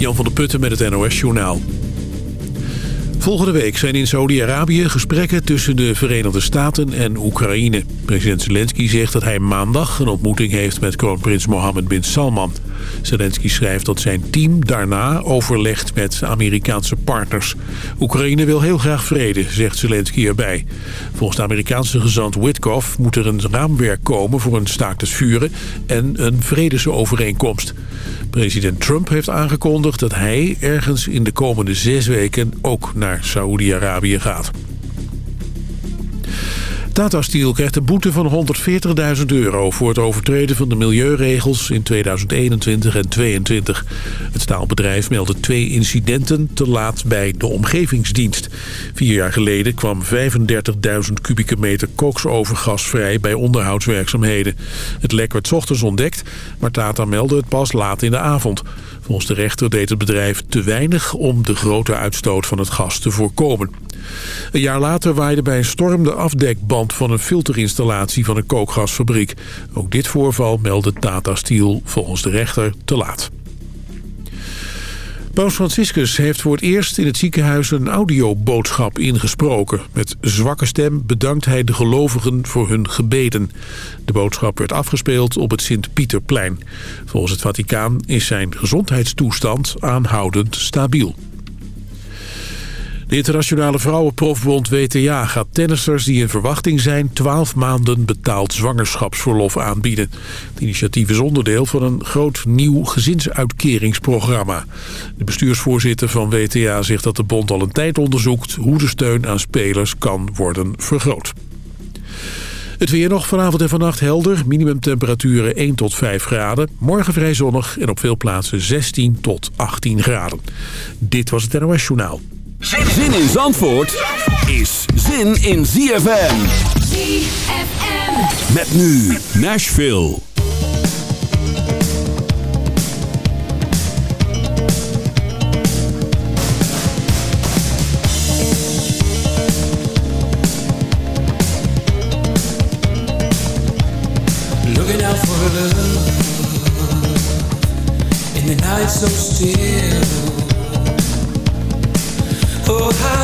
Jan van der Putten met het NOS Journaal. Volgende week zijn in Saudi-Arabië gesprekken tussen de Verenigde Staten en Oekraïne. President Zelensky zegt dat hij maandag een ontmoeting heeft met kroonprins Mohammed bin Salman. Zelensky schrijft dat zijn team daarna overlegt met Amerikaanse partners. Oekraïne wil heel graag vrede, zegt Zelensky erbij. Volgens Amerikaanse gezant Witkoff moet er een raamwerk komen voor een staakt vuren en een vredesovereenkomst. President Trump heeft aangekondigd dat hij ergens in de komende zes weken ook naar Saoedi-Arabië gaat. Tata Steel krijgt een boete van 140.000 euro... voor het overtreden van de milieuregels in 2021 en 2022. Het staalbedrijf meldde twee incidenten te laat bij de omgevingsdienst. Vier jaar geleden kwam 35.000 kubieke meter koksovergas vrij... bij onderhoudswerkzaamheden. Het lek werd ochtends ontdekt, maar Tata meldde het pas laat in de avond. Volgens de rechter deed het bedrijf te weinig om de grote uitstoot van het gas te voorkomen. Een jaar later waaide bij een storm de afdekband van een filterinstallatie van een kookgasfabriek. Ook dit voorval meldde Tata Steel volgens de rechter te laat. Paus Franciscus heeft voor het eerst in het ziekenhuis een audioboodschap ingesproken. Met zwakke stem bedankt hij de gelovigen voor hun gebeden. De boodschap werd afgespeeld op het Sint-Pieterplein. Volgens het Vaticaan is zijn gezondheidstoestand aanhoudend stabiel. De internationale vrouwenprofbond WTA gaat tennissers die in verwachting zijn 12 maanden betaald zwangerschapsverlof aanbieden. Het initiatief is onderdeel van een groot nieuw gezinsuitkeringsprogramma. De bestuursvoorzitter van WTA zegt dat de bond al een tijd onderzoekt hoe de steun aan spelers kan worden vergroot. Het weer nog vanavond en vannacht helder. Minimumtemperaturen 1 tot 5 graden. Morgen vrij zonnig en op veel plaatsen 16 tot 18 graden. Dit was het NOS Journaal. Zin in Zandvoort is zin in ZFM. ZFM. Met nu Nashville. Looking out for love in the night so still. Oh, I'll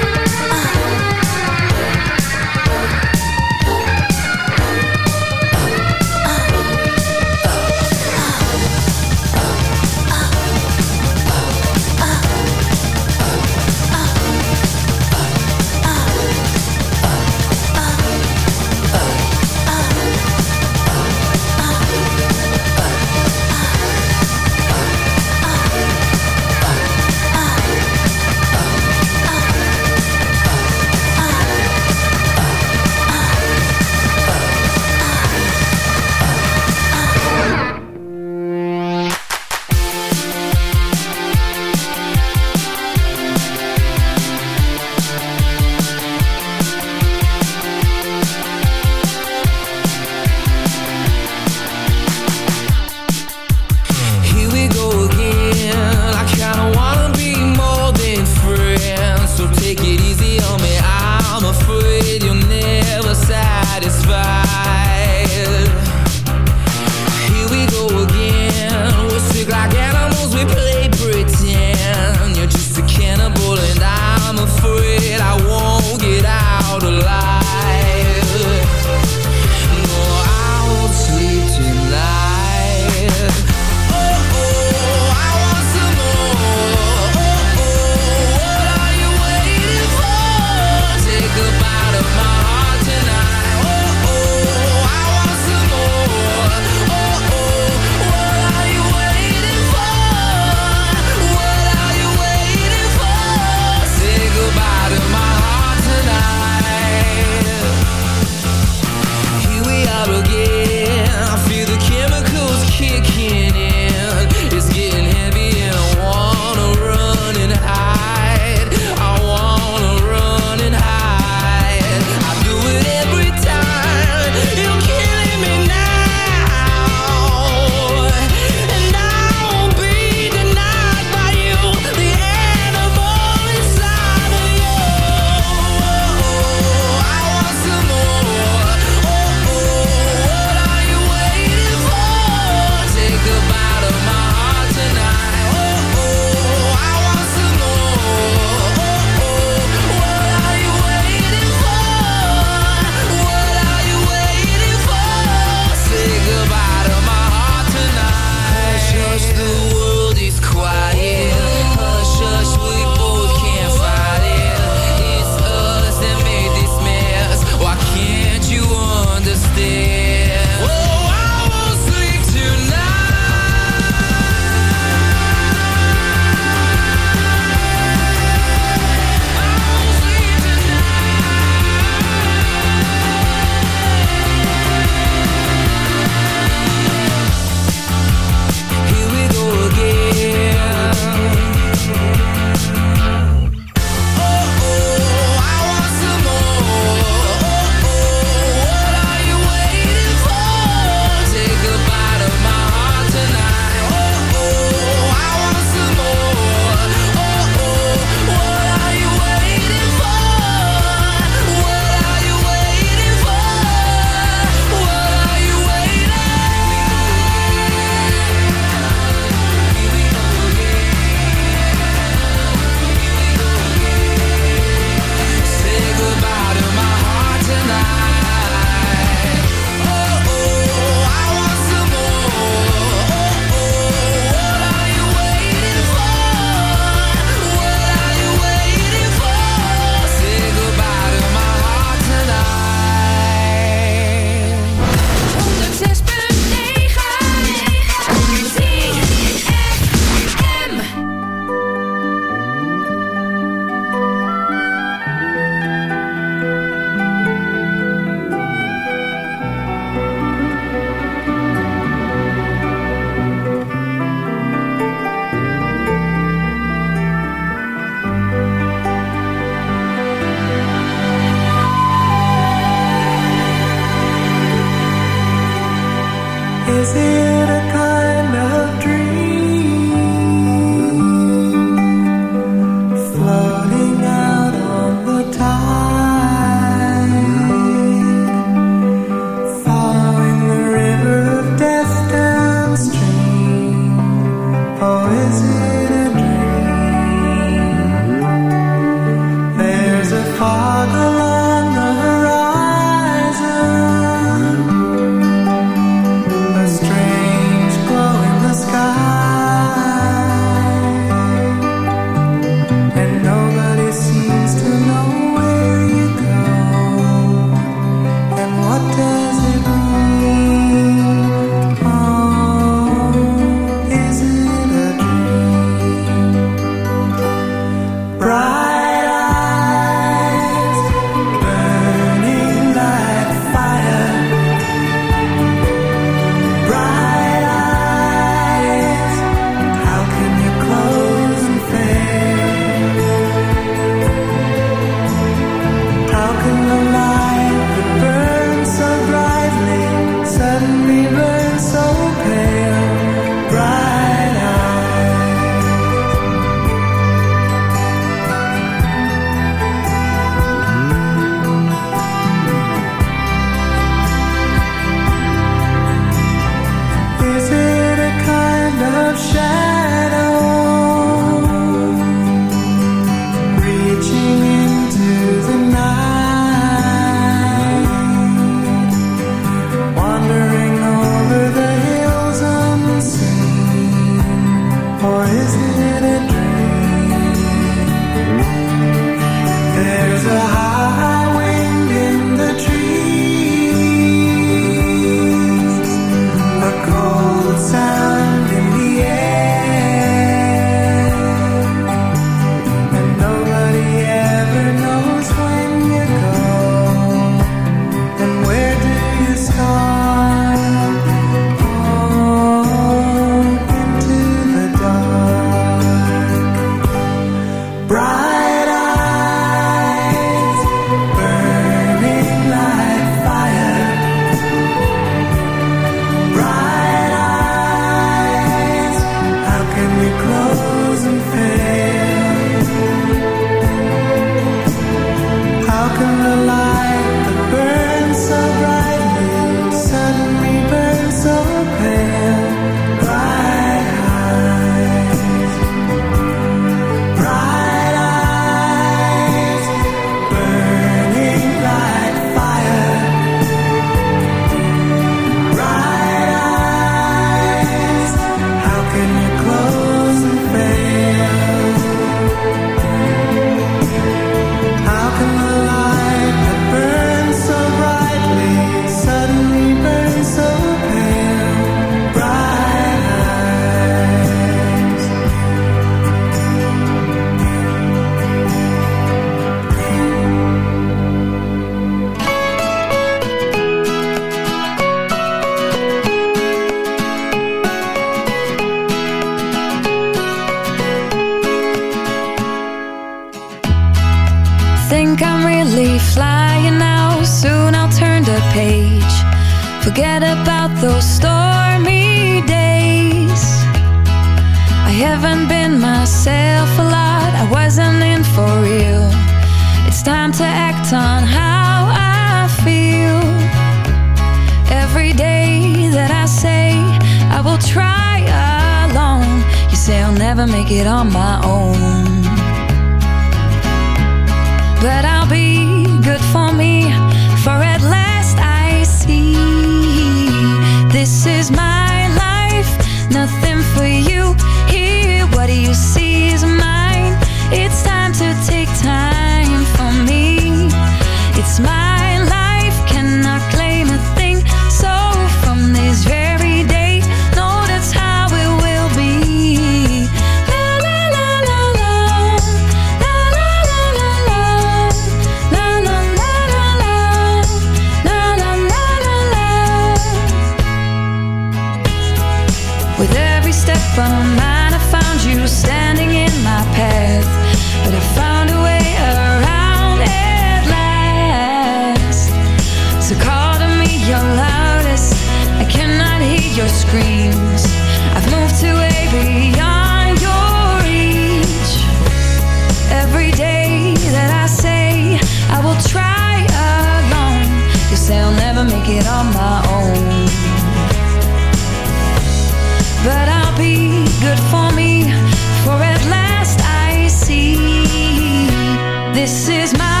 this is my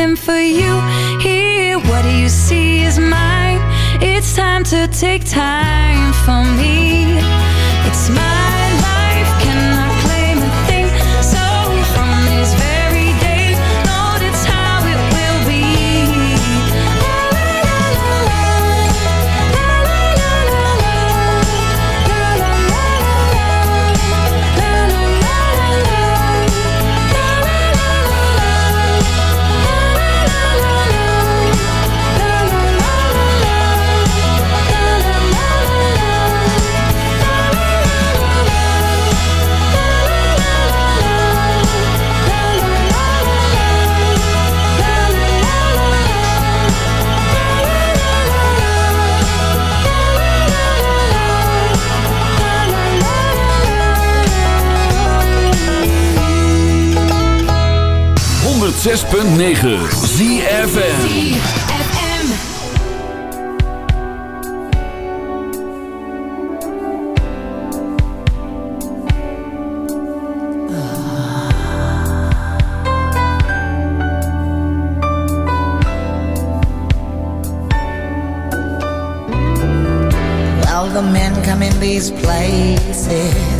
something for you here. What do you see is mine. It's time to take time for me. It's mine. 106.9 ZFN these places.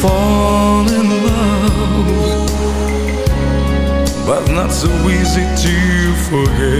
fall in love. But not so easy to forget.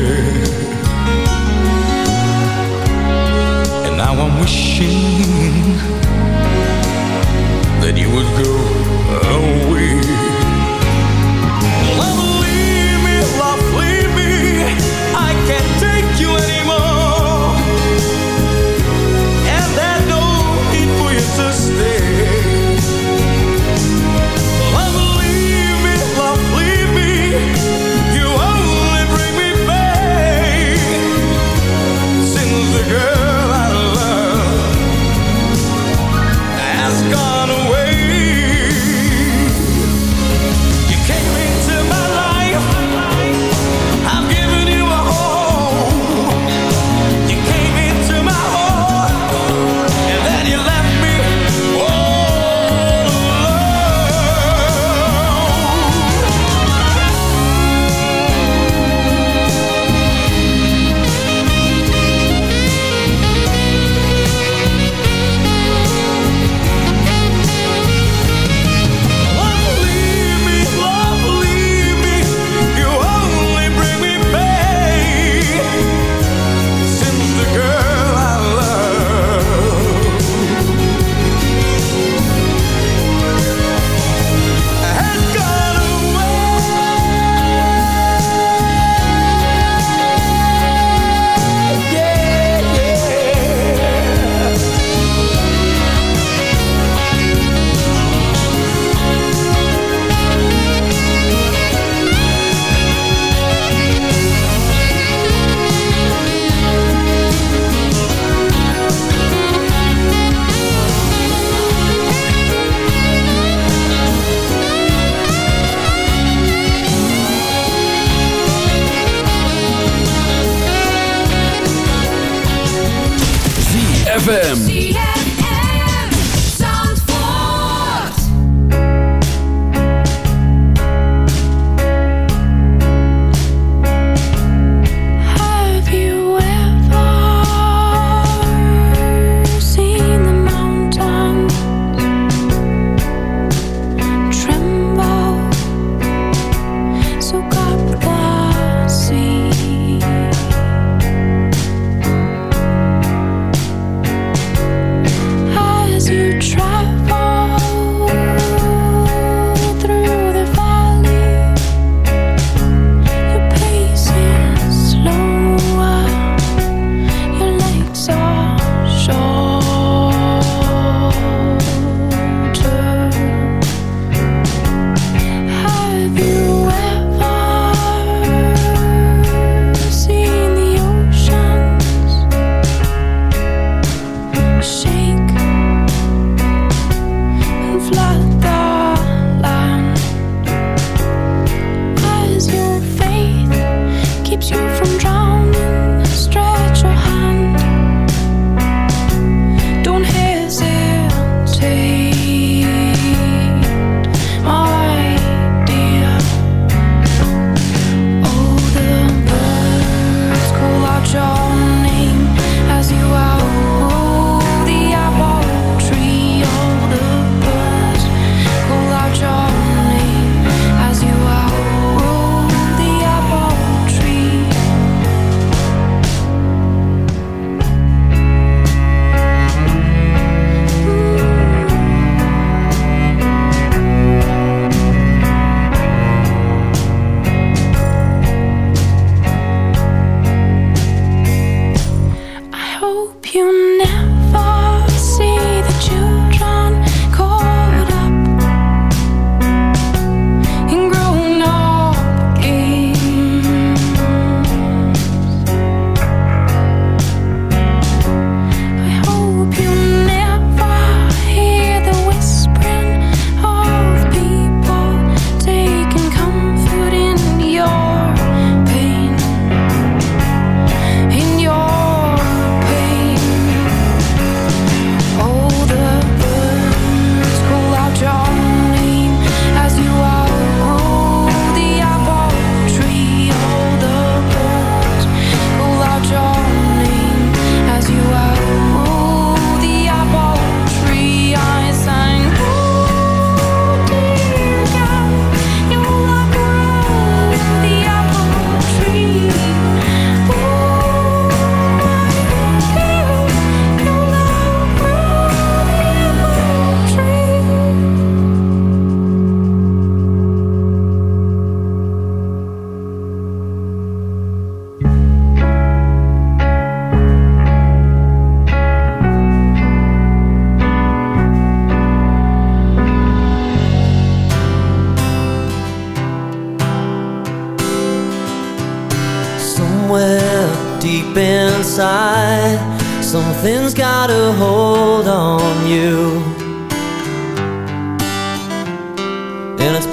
ZFM.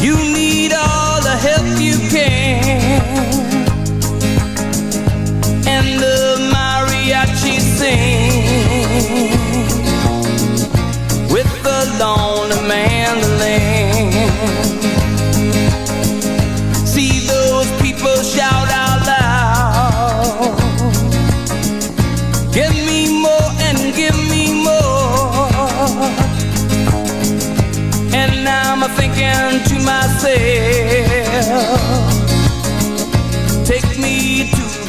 You need all the help you can. And the mariachi sing with the lonely mandolin.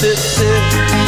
sit.